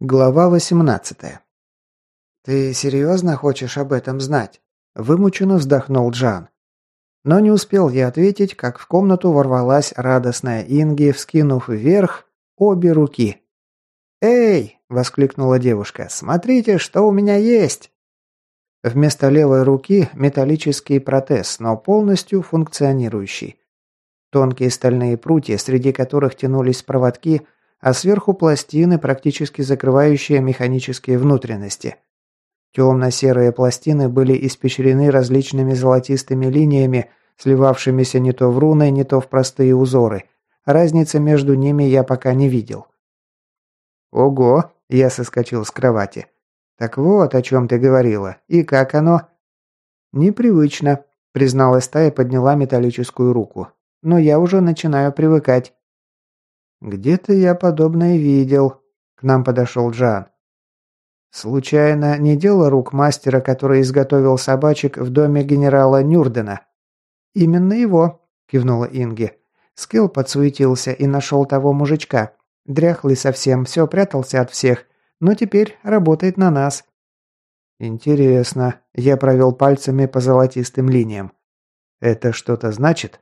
Глава 18. «Ты серьезно хочешь об этом знать?» – вымученно вздохнул Джан. Но не успел я ответить, как в комнату ворвалась радостная Инги, вскинув вверх обе руки. «Эй!» – воскликнула девушка. «Смотрите, что у меня есть!» Вместо левой руки металлический протез, но полностью функционирующий. Тонкие стальные прутья, среди которых тянулись проводки – а сверху пластины, практически закрывающие механические внутренности. Темно-серые пластины были испещрены различными золотистыми линиями, сливавшимися не то в руны, не то в простые узоры. Разницы между ними я пока не видел. «Ого!» – я соскочил с кровати. «Так вот, о чем ты говорила. И как оно?» «Непривычно», – призналась та и подняла металлическую руку. «Но я уже начинаю привыкать». «Где-то я подобное видел», – к нам подошел Джан. «Случайно не дело рук мастера, который изготовил собачек в доме генерала Нюрдена?» «Именно его», – кивнула Инги. Скилл подсуетился и нашел того мужичка. Дряхлый совсем, все прятался от всех, но теперь работает на нас. «Интересно», – я провел пальцами по золотистым линиям. «Это что-то значит?»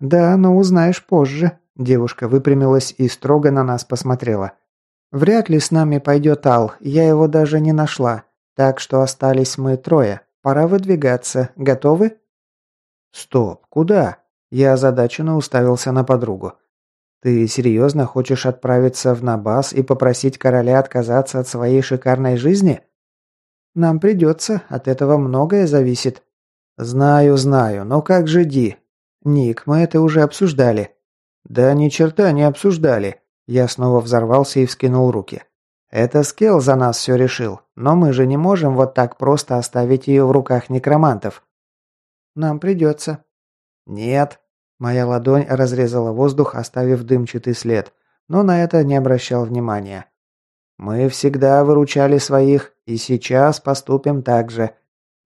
«Да, но узнаешь позже», Девушка выпрямилась и строго на нас посмотрела. «Вряд ли с нами пойдет Ал, я его даже не нашла. Так что остались мы трое. Пора выдвигаться. Готовы?» «Стоп, куда?» Я озадаченно уставился на подругу. «Ты серьезно хочешь отправиться в Набас и попросить короля отказаться от своей шикарной жизни?» «Нам придется, от этого многое зависит». «Знаю, знаю, но как же Ди?» «Ник, мы это уже обсуждали. «Да ни черта не обсуждали». Я снова взорвался и вскинул руки. «Это Скелл за нас все решил, но мы же не можем вот так просто оставить ее в руках некромантов». «Нам придется». «Нет». Моя ладонь разрезала воздух, оставив дымчатый след, но на это не обращал внимания. «Мы всегда выручали своих, и сейчас поступим так же.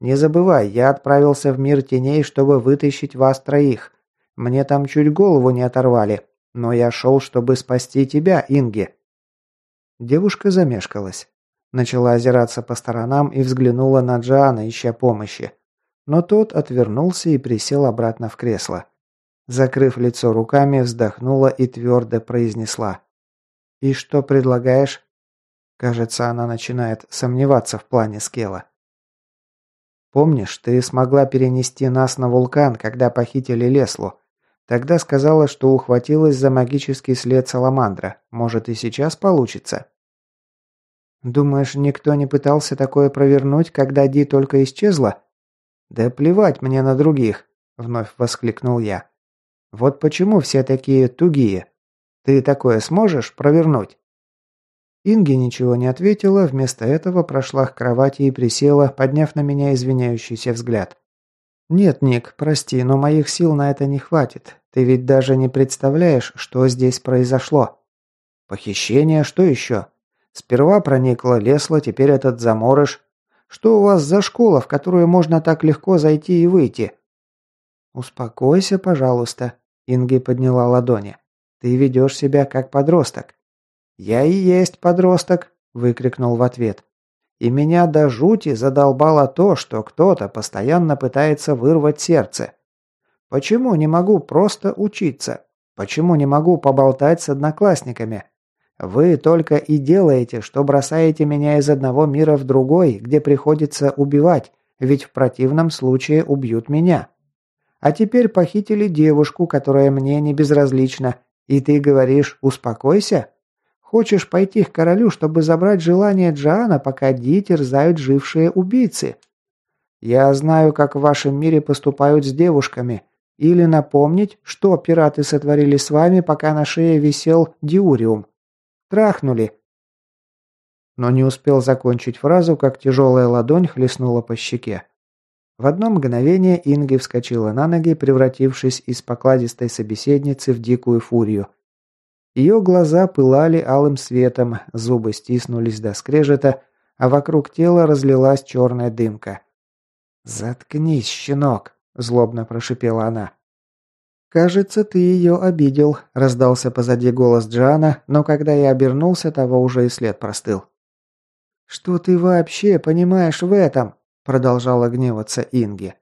Не забывай, я отправился в мир теней, чтобы вытащить вас троих. Мне там чуть голову не оторвали, но я шел, чтобы спасти тебя, Инги». Девушка замешкалась. Начала озираться по сторонам и взглянула на Джана, ища помощи. Но тот отвернулся и присел обратно в кресло. Закрыв лицо руками, вздохнула и твердо произнесла. «И что предлагаешь?» Кажется, она начинает сомневаться в плане Скела. «Помнишь, ты смогла перенести нас на вулкан, когда похитили Леслу? Тогда сказала, что ухватилась за магический след Саламандра. Может и сейчас получится. Думаешь, никто не пытался такое провернуть, когда Ди только исчезла? Да плевать мне на других, вновь воскликнул я. Вот почему все такие тугие. Ты такое сможешь провернуть? Инги ничего не ответила, вместо этого прошла к кровати и присела, подняв на меня извиняющийся взгляд. «Нет, Ник, прости, но моих сил на это не хватит. Ты ведь даже не представляешь, что здесь произошло». «Похищение? Что еще?» «Сперва проникла Лесла, теперь этот заморыш. Что у вас за школа, в которую можно так легко зайти и выйти?» «Успокойся, пожалуйста», — Инги подняла ладони. «Ты ведешь себя как подросток». «Я и есть подросток», — выкрикнул в ответ. И меня до жути задолбало то, что кто-то постоянно пытается вырвать сердце. Почему не могу просто учиться? Почему не могу поболтать с одноклассниками? Вы только и делаете, что бросаете меня из одного мира в другой, где приходится убивать, ведь в противном случае убьют меня. А теперь похитили девушку, которая мне не безразлична, и ты говоришь «успокойся»? Хочешь пойти к королю, чтобы забрать желание Джоана, пока Ди терзают жившие убийцы? Я знаю, как в вашем мире поступают с девушками. Или напомнить, что пираты сотворили с вами, пока на шее висел диуриум. Трахнули. Но не успел закончить фразу, как тяжелая ладонь хлестнула по щеке. В одно мгновение Инги вскочила на ноги, превратившись из покладистой собеседницы в дикую фурию. Ее глаза пылали алым светом, зубы стиснулись до скрежета, а вокруг тела разлилась черная дымка. «Заткнись, щенок!» – злобно прошипела она. «Кажется, ты ее обидел», – раздался позади голос Джана, но когда я обернулся, того уже и след простыл. «Что ты вообще понимаешь в этом?» – продолжала гневаться Инги.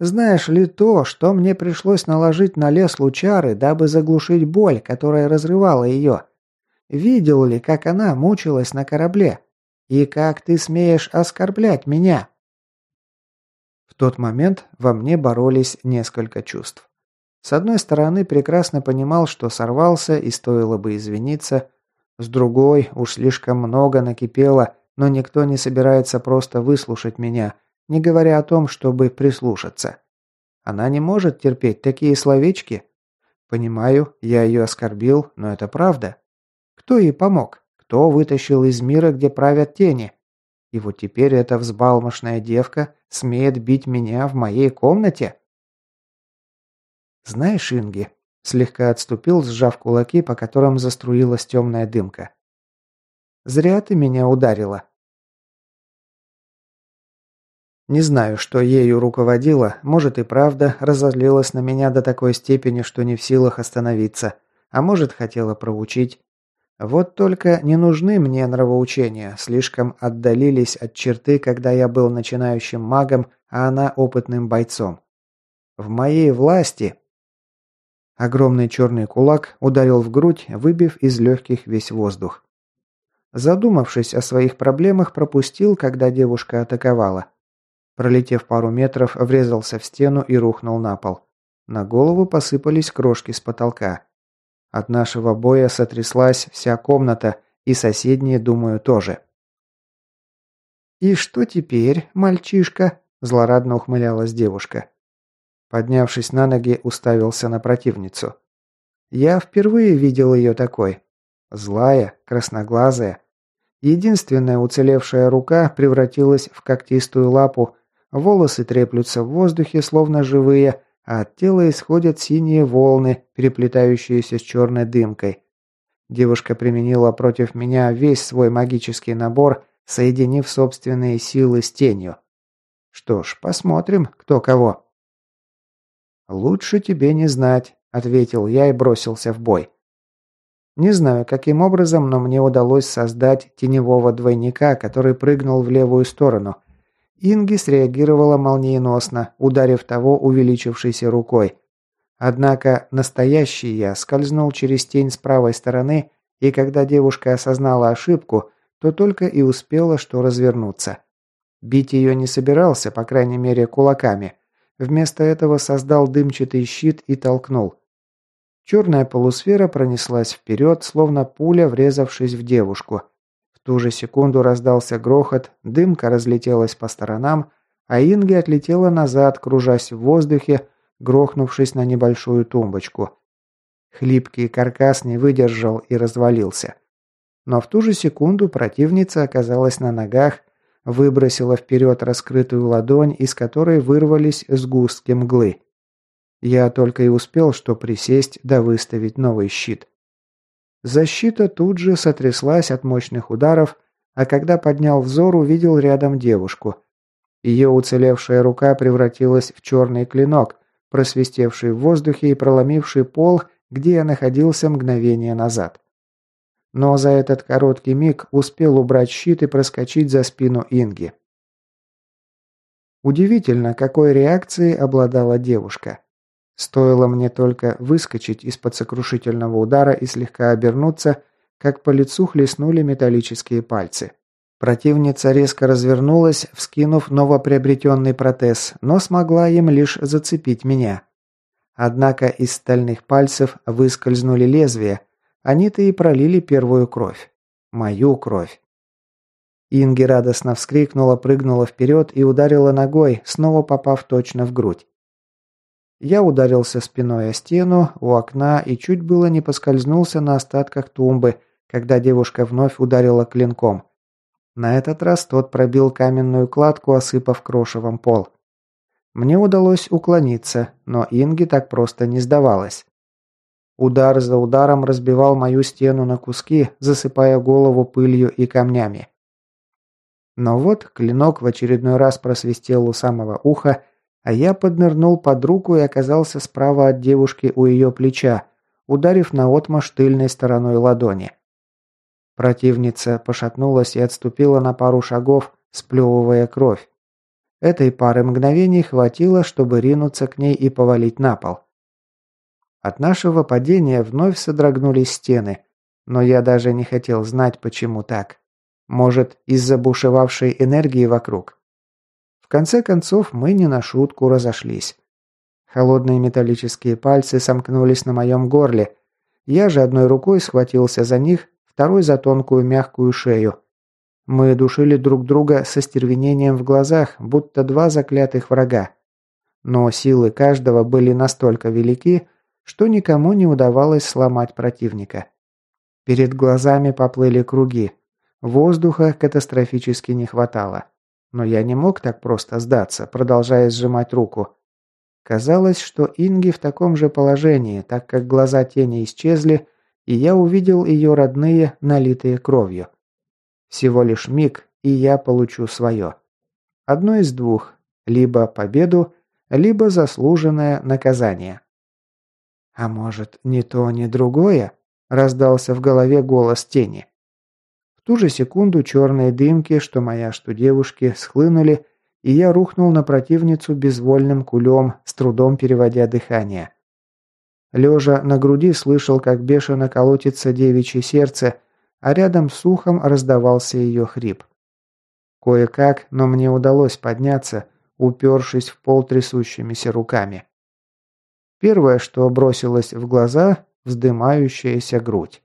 «Знаешь ли то, что мне пришлось наложить на лес лучары, дабы заглушить боль, которая разрывала ее? Видел ли, как она мучилась на корабле? И как ты смеешь оскорблять меня?» В тот момент во мне боролись несколько чувств. С одной стороны, прекрасно понимал, что сорвался и стоило бы извиниться. С другой, уж слишком много накипело, но никто не собирается просто выслушать меня, не говоря о том, чтобы прислушаться. Она не может терпеть такие словечки. Понимаю, я ее оскорбил, но это правда. Кто ей помог? Кто вытащил из мира, где правят тени? И вот теперь эта взбалмошная девка смеет бить меня в моей комнате? «Знаешь, Инги...» Слегка отступил, сжав кулаки, по которым заструилась темная дымка. «Зря ты меня ударила». Не знаю, что ею руководило, может и правда разозлилась на меня до такой степени, что не в силах остановиться, а может хотела проучить. Вот только не нужны мне нравоучения, слишком отдалились от черты, когда я был начинающим магом, а она опытным бойцом. В моей власти Огромный черный кулак ударил в грудь, выбив из легких весь воздух. Задумавшись о своих проблемах, пропустил, когда девушка атаковала. Пролетев пару метров, врезался в стену и рухнул на пол. На голову посыпались крошки с потолка. От нашего боя сотряслась вся комната, и соседние, думаю, тоже. «И что теперь, мальчишка?» – злорадно ухмылялась девушка. Поднявшись на ноги, уставился на противницу. Я впервые видел ее такой. Злая, красноглазая. Единственная уцелевшая рука превратилась в когтистую лапу, волосы треплются в воздухе, словно живые, а от тела исходят синие волны, переплетающиеся с черной дымкой. Девушка применила против меня весь свой магический набор, соединив собственные силы с тенью. Что ж, посмотрим, кто кого. «Лучше тебе не знать», – ответил я и бросился в бой. Не знаю, каким образом, но мне удалось создать теневого двойника, который прыгнул в левую сторону. Инги среагировала молниеносно, ударив того увеличившейся рукой. Однако настоящий я скользнул через тень с правой стороны, и когда девушка осознала ошибку, то только и успела что развернуться. Бить ее не собирался, по крайней мере, кулаками – Вместо этого создал дымчатый щит и толкнул. Черная полусфера пронеслась вперед, словно пуля, врезавшись в девушку. В ту же секунду раздался грохот, дымка разлетелась по сторонам, а Инги отлетела назад, кружась в воздухе, грохнувшись на небольшую тумбочку. Хлипкий каркас не выдержал и развалился. Но в ту же секунду противница оказалась на ногах выбросила вперед раскрытую ладонь, из которой вырвались сгустки мглы. Я только и успел что присесть да выставить новый щит. Защита тут же сотряслась от мощных ударов, а когда поднял взор, увидел рядом девушку. Ее уцелевшая рука превратилась в черный клинок, просвистевший в воздухе и проломивший пол, где я находился мгновение назад но за этот короткий миг успел убрать щит и проскочить за спину Инги. Удивительно, какой реакцией обладала девушка. Стоило мне только выскочить из-под сокрушительного удара и слегка обернуться, как по лицу хлестнули металлические пальцы. Противница резко развернулась, вскинув новоприобретенный протез, но смогла им лишь зацепить меня. Однако из стальных пальцев выскользнули лезвия, они-то и пролили первую кровь. Мою кровь. Инги радостно вскрикнула, прыгнула вперед и ударила ногой, снова попав точно в грудь. Я ударился спиной о стену, у окна и чуть было не поскользнулся на остатках тумбы, когда девушка вновь ударила клинком. На этот раз тот пробил каменную кладку, осыпав крошевом пол. Мне удалось уклониться, но Инги так просто не сдавалась. Удар за ударом разбивал мою стену на куски, засыпая голову пылью и камнями. Но вот клинок в очередной раз просвистел у самого уха, а я поднырнул под руку и оказался справа от девушки у ее плеча, ударив наотмашь тыльной стороной ладони. Противница пошатнулась и отступила на пару шагов, сплевывая кровь. Этой пары мгновений хватило, чтобы ринуться к ней и повалить на пол. От нашего падения вновь содрогнулись стены, но я даже не хотел знать, почему так. Может, из-за бушевавшей энергии вокруг. Конце концов, мы не на шутку разошлись. Холодные металлические пальцы сомкнулись на моем горле. Я же одной рукой схватился за них, второй за тонкую мягкую шею. Мы душили друг друга со стервенением в глазах, будто два заклятых врага. Но силы каждого были настолько велики, что никому не удавалось сломать противника. Перед глазами поплыли круги. Воздуха катастрофически не хватало. Но я не мог так просто сдаться, продолжая сжимать руку. Казалось, что Инги в таком же положении, так как глаза тени исчезли, и я увидел ее родные, налитые кровью. Всего лишь миг, и я получу свое. Одно из двух. Либо победу, либо заслуженное наказание. «А может, ни то, ни другое?» – раздался в голове голос тени. Ту же секунду черные дымки, что моя, что девушки, схлынули, и я рухнул на противницу безвольным кулем, с трудом переводя дыхание. Лежа на груди слышал, как бешено колотится девичье сердце, а рядом с ухом раздавался ее хрип. Кое-как, но мне удалось подняться, упершись в пол трясущимися руками. Первое, что бросилось в глаза – вздымающаяся грудь.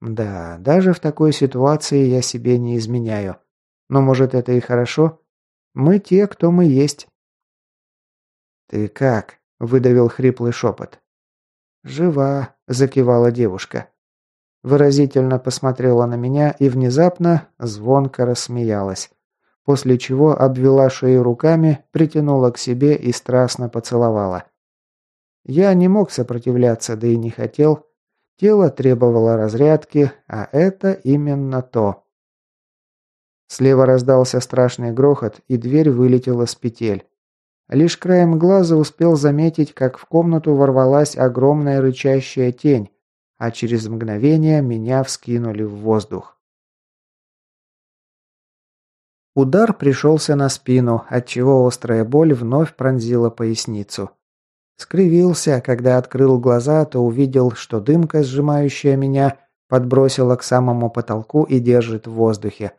Да, даже в такой ситуации я себе не изменяю. Но может это и хорошо? Мы те, кто мы есть. «Ты как?» – выдавил хриплый шепот. «Жива», – закивала девушка. Выразительно посмотрела на меня и внезапно звонко рассмеялась, после чего обвела шею руками, притянула к себе и страстно поцеловала. Я не мог сопротивляться, да и не хотел. Тело требовало разрядки, а это именно то. Слева раздался страшный грохот, и дверь вылетела с петель. Лишь краем глаза успел заметить, как в комнату ворвалась огромная рычащая тень, а через мгновение меня вскинули в воздух. Удар пришелся на спину, отчего острая боль вновь пронзила поясницу. Скривился, когда открыл глаза, то увидел, что дымка, сжимающая меня, подбросила к самому потолку и держит в воздухе.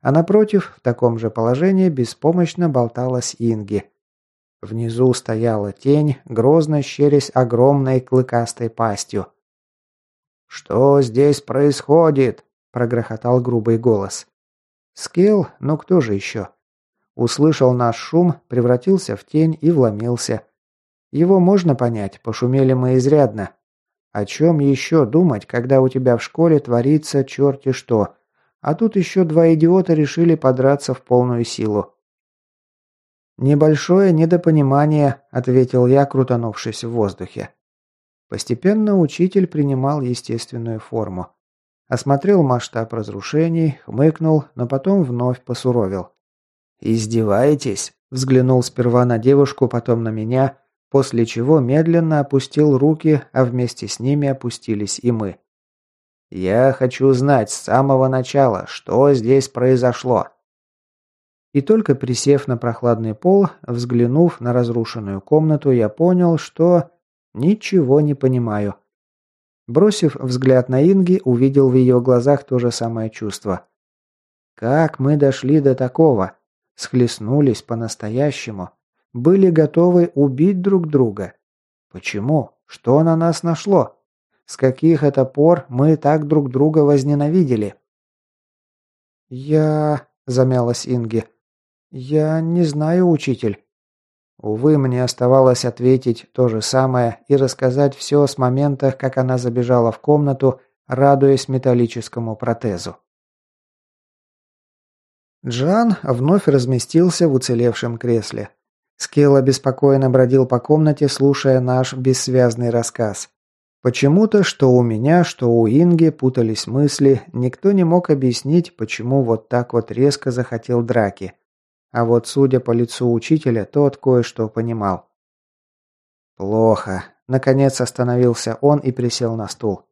А напротив, в таком же положении, беспомощно болталась Инги. Внизу стояла тень, грозно щерясь огромной клыкастой пастью. «Что здесь происходит?» – прогрохотал грубый голос. Скел, ну кто же еще? Услышал наш шум, превратился в тень и вломился – его можно понять, пошумели мы изрядно. О чем еще думать, когда у тебя в школе творится черти что? А тут еще два идиота решили подраться в полную силу. «Небольшое недопонимание», — ответил я, крутанувшись в воздухе. Постепенно учитель принимал естественную форму. Осмотрел масштаб разрушений, хмыкнул, но потом вновь посуровил. «Издеваетесь?» – взглянул сперва на девушку, потом на меня, после чего медленно опустил руки, а вместе с ними опустились и мы. «Я хочу знать с самого начала, что здесь произошло». И только присев на прохладный пол, взглянув на разрушенную комнату, я понял, что ничего не понимаю. Бросив взгляд на Инги, увидел в ее глазах то же самое чувство. Как мы дошли до такого? Схлестнулись по-настоящему были готовы убить друг друга. Почему? Что на нас нашло? С каких это пор мы так друг друга возненавидели? Я... замялась Инги. Я не знаю, учитель. Увы, мне оставалось ответить то же самое и рассказать все с момента, как она забежала в комнату, радуясь металлическому протезу. Джан вновь разместился в уцелевшем кресле. Скелла беспокойно бродил по комнате, слушая наш бессвязный рассказ. Почему-то, что у меня, что у Инги путались мысли, никто не мог объяснить, почему вот так вот резко захотел драки. а вот судя по лицу учителя, тот кое-что понимал. «Плохо», – наконец остановился он и присел на стул.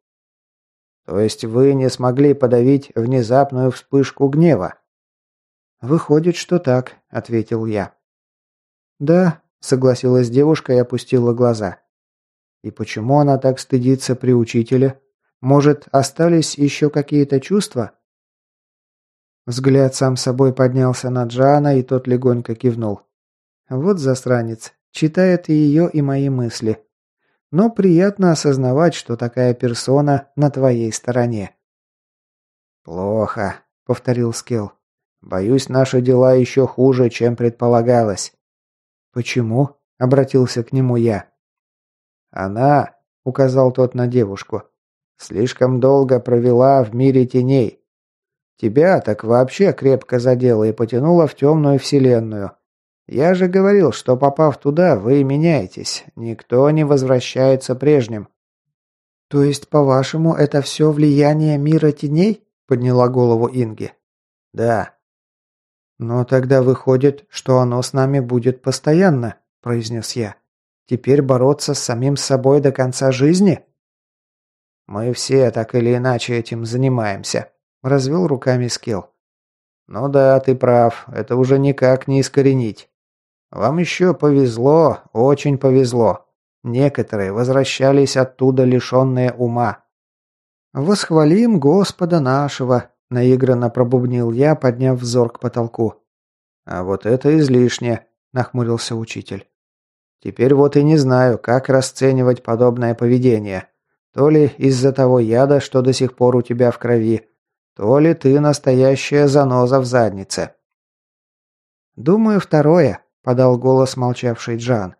«То есть вы не смогли подавить внезапную вспышку гнева?» «Выходит, что так», – ответил я. «Да», – согласилась девушка и опустила глаза. «И почему она так стыдится при учителе? Может, остались еще какие-то чувства?» Взгляд сам собой поднялся на Джана, и тот легонько кивнул. «Вот засранец, читает и ее, и мои мысли. Но приятно осознавать, что такая персона на твоей стороне». «Плохо», — повторил Скилл. Боюсь, наши дела еще хуже, чем предполагалось». «Почему?» – обратился к нему я. «Она», – указал тот на девушку, – «слишком долго провела в мире теней. Тебя так вообще крепко задело и потянуло в темную вселенную. Я же говорил, что попав туда, вы меняетесь. Никто не возвращается прежним». «То есть, по-вашему, это все влияние мира теней?» – подняла голову Инги. «Да», «Но тогда выходит, что оно с нами будет постоянно», – произнес я. «Теперь бороться с самим собой до конца жизни?» «Мы все так или иначе этим занимаемся», – развел руками Скилл. «Ну да, ты прав, это уже никак не искоренить. Вам еще повезло, очень повезло. Некоторые возвращались оттуда лишенные ума». «Восхвалим Господа нашего», Наигранно пробубнил я, подняв взор к потолку. «А вот это излишне», – нахмурился учитель. «Теперь вот и не знаю, как расценивать подобное поведение. То ли из-за того яда, что до сих пор у тебя в крови, то ли ты настоящая заноза в заднице». «Думаю, второе», – подал голос молчавший Джан.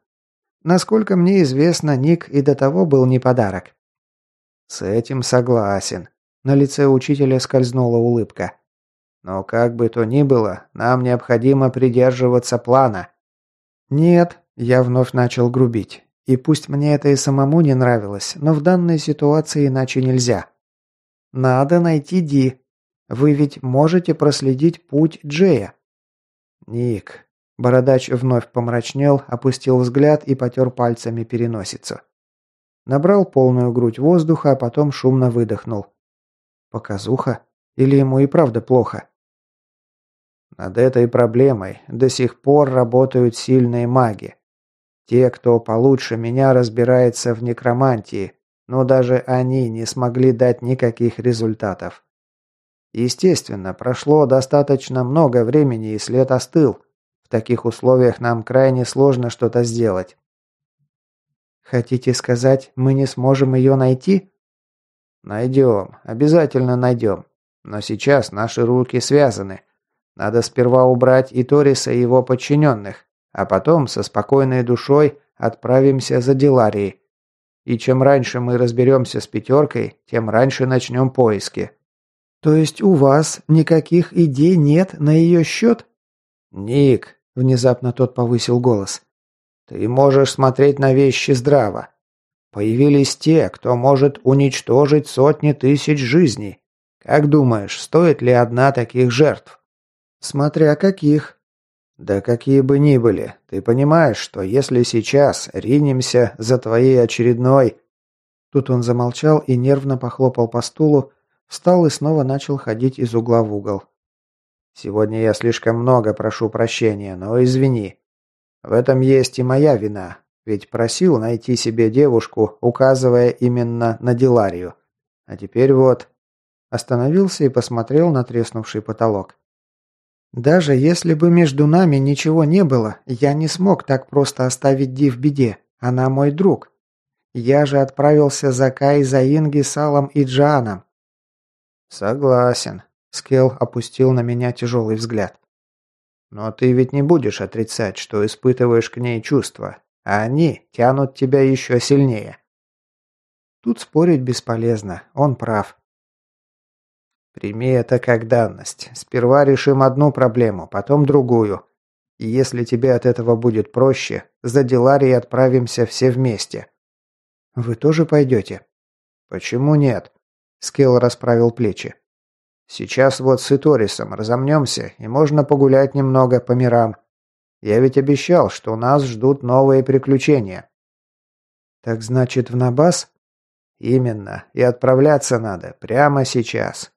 «Насколько мне известно, Ник и до того был не подарок». «С этим согласен», на лице учителя скользнула улыбка. «Но как бы то ни было, нам необходимо придерживаться плана». «Нет», – я вновь начал грубить. И пусть мне это и самому не нравилось, но в данной ситуации иначе нельзя. «Надо найти Ди. Вы ведь можете проследить путь Джея». «Ник». Бородач вновь помрачнел, опустил взгляд и потер пальцами переносицу. Набрал полную грудь воздуха, а потом шумно выдохнул. Показуха? Или ему и правда плохо? Над этой проблемой до сих пор работают сильные маги. Те, кто получше меня разбирается в некромантии, но даже они не смогли дать никаких результатов. Естественно, прошло достаточно много времени и след остыл. В таких условиях нам крайне сложно что-то сделать. Хотите сказать, мы не сможем ее найти? «Найдем. Обязательно найдем. Но сейчас наши руки связаны. Надо сперва убрать и Ториса, и его подчиненных, а потом со спокойной душой отправимся за Диларией. И чем раньше мы разберемся с пятеркой, тем раньше начнем поиски». «То есть у вас никаких идей нет на ее счет?» «Ник», – внезапно тот повысил голос, – «ты можешь смотреть на вещи здраво. Появились те, кто может уничтожить сотни тысяч жизней. Как думаешь, стоит ли одна таких жертв? Смотря каких. Да какие бы ни были, ты понимаешь, что если сейчас ринемся за твоей очередной... Тут он замолчал и нервно похлопал по стулу, встал и снова начал ходить из угла в угол. «Сегодня я слишком много прошу прощения, но извини. В этом есть и моя вина. Ведь просил найти себе девушку, указывая именно на Диларию. А теперь вот...» Остановился и посмотрел на треснувший потолок. «Даже если бы между нами ничего не было, я не смог так просто оставить Ди в беде. Она мой друг. Я же отправился за Кай, за Инги, Салом и Джаном». «Согласен», — Скелл опустил на меня тяжелый взгляд. «Но ты ведь не будешь отрицать, что испытываешь к ней чувства, а они тянут тебя еще сильнее. Тут спорить бесполезно, он прав. Прими это как данность. Сперва решим одну проблему, потом другую. И если тебе от этого будет проще, за Деларией отправимся все вместе. Вы тоже пойдете? Почему нет? Скелл расправил плечи. Сейчас вот с Иторисом разомнемся, и можно погулять немного по мирам. Я ведь обещал, что нас ждут новые приключения». «Так значит, в Набас?» «Именно. И отправляться надо. Прямо сейчас.